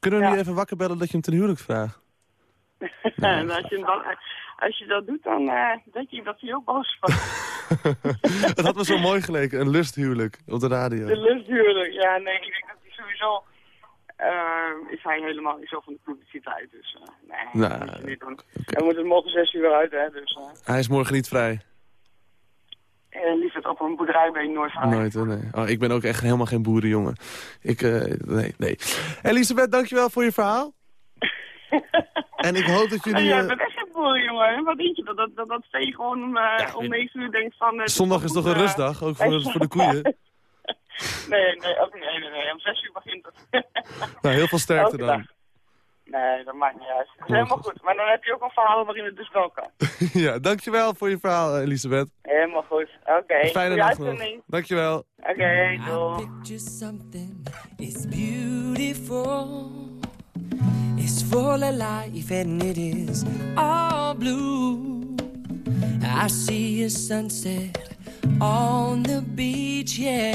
Kunnen we nu even wakker bellen dat je hem ten huwelijk vraagt? [laughs] en als je, dan, als je dat doet, dan eh, denk je dat hij ook boos wordt. [laughs] Het had me zo mooi geleken, een lusthuwelijk op de radio. De lusthuwelijk, ja, nee, ik denk dat hij sowieso... eh, is hij helemaal niet zo van de publiciteit, dus eh, nee, Nou, dat moet je niet doen. We moeten morgen zes uur uit, hè, dus... Hij is morgen niet vrij. En liefst op een boerderij ben je nooit. Nooit, nee. Oh, ik ben ook echt helemaal geen boerenjongen. Ik, eh, nee, nee. Elisabeth, dankjewel voor je verhaal. [laughs] en ik hoop dat jullie... jij eh, bent echt geen boerenjongen? Wat denk je? Dat, dat, dat, dat vee gewoon om, eh, om 9 uur denkt van... zondag is toch een rustdag, ook voor, [laughs] voor de koeien? Nee, nee, ook, nee, nee, nee, om 6 uur begint het. Nou, heel veel sterkte dan. Nee, dat maakt niet uit. Dat is helemaal goed. Maar dan heb je ook een verhaal waarin het dus wel kan. [laughs] ja, dankjewel voor je verhaal, Elisabeth. Helemaal goed. Oké. Fijne Goeie dag nog. Dankjewel. Oké, doei. Just something is beautiful. It's full of life and it is all blue. I see a sunset on the beach, yeah.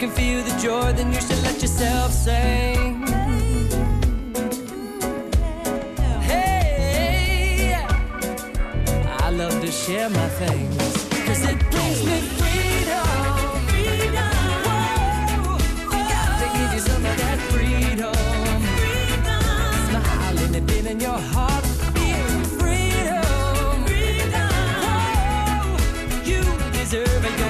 Can feel the joy, then you should let yourself sing. Hey, I love to share my things, cause it brings me freedom. Whoa, got to give you some of that freedom. Smiling and feeling your heart beat. Freedom. Whoa, you deserve your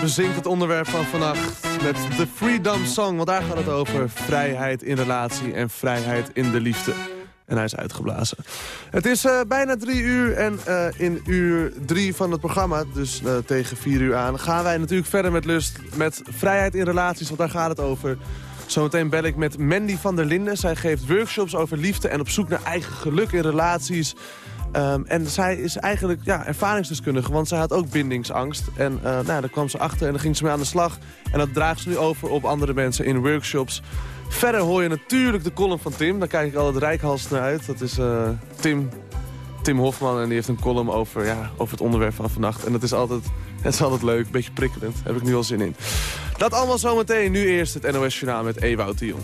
bezinkt het onderwerp van vannacht met de Freedom Song. Want daar gaat het over vrijheid in relatie en vrijheid in de liefde. En hij is uitgeblazen. Het is eh, bijna drie uur en eh, in uur drie van het programma, dus eh, tegen vier uur aan... gaan wij natuurlijk verder met lust met vrijheid in relaties, want daar gaat het over. Zometeen bel ik met Mandy van der Linden. Zij geeft workshops over liefde en op zoek naar eigen geluk in relaties... Ehm, en zij is eigenlijk ja, ervaringsdeskundige, want zij had ook bindingsangst. En eh, nou, daar kwam ze achter en dan ging ze mee aan de slag. En dat draagt ze nu over op andere mensen in workshops. Verder hoor je natuurlijk de column van Tim. Daar kijk ik altijd rijkhals naar uit. Dat is eh, Tim, Tim Hofman en die heeft een column over, ja, over het onderwerp van vannacht. En dat is altijd, [laughs] het is altijd leuk, een beetje prikkelend. Daar heb ik nu al zin in. Dat allemaal zometeen. Nu eerst het NOS Journaal met Ewout Dion.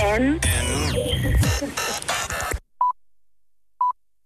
En?